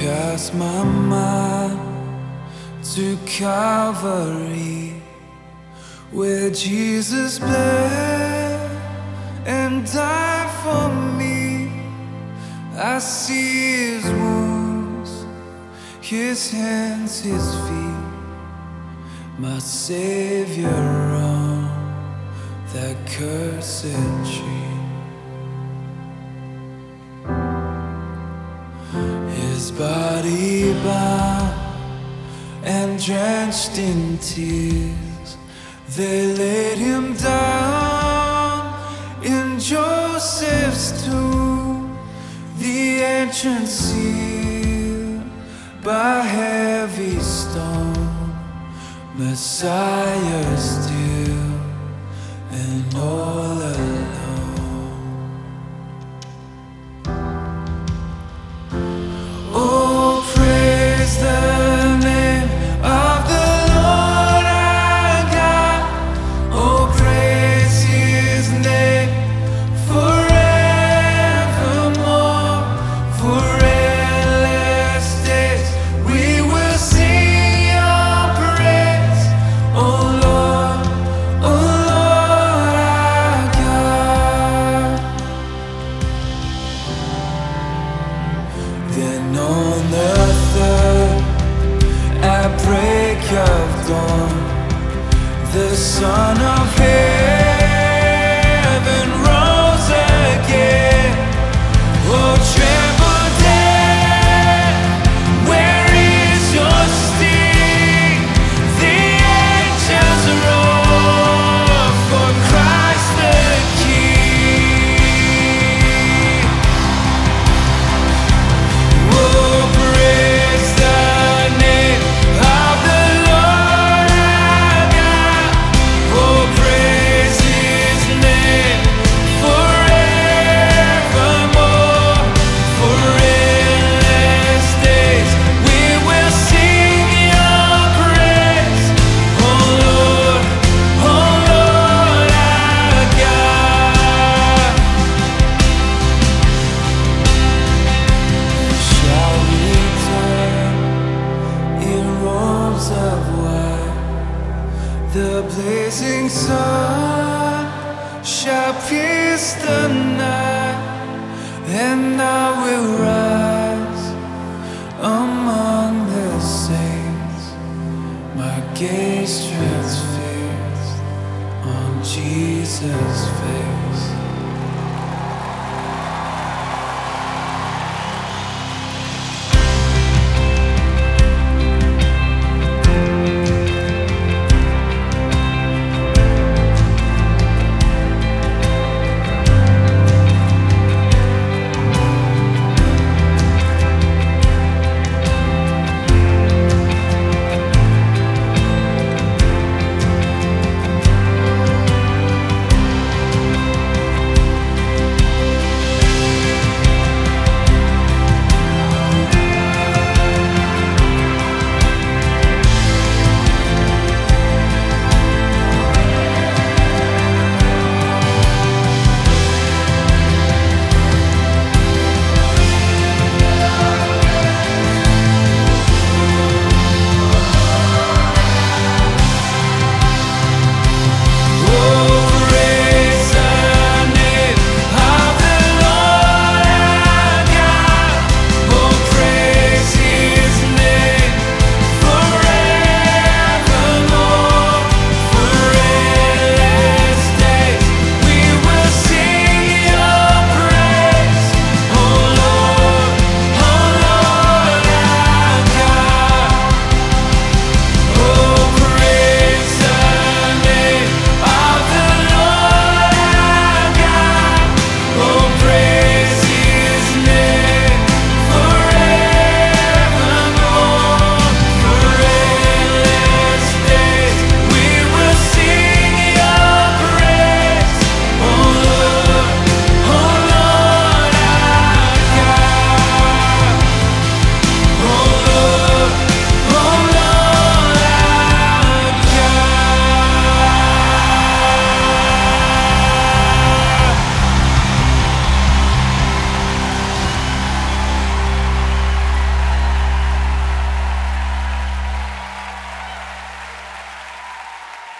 cast my mind to Calvary, where Jesus bled and died for me. I see his wounds, his hands, his feet, my Savior on that cursed tree. His body bound and drenched in tears, they laid him down in Joseph's tomb, the entrance sealed by heavy stone, Messiah still and all on the at break of dawn, the Son of Heaven The blazing sun shall pierce the night, and I will rise among the saints. My gaze transfixed on Jesus' face.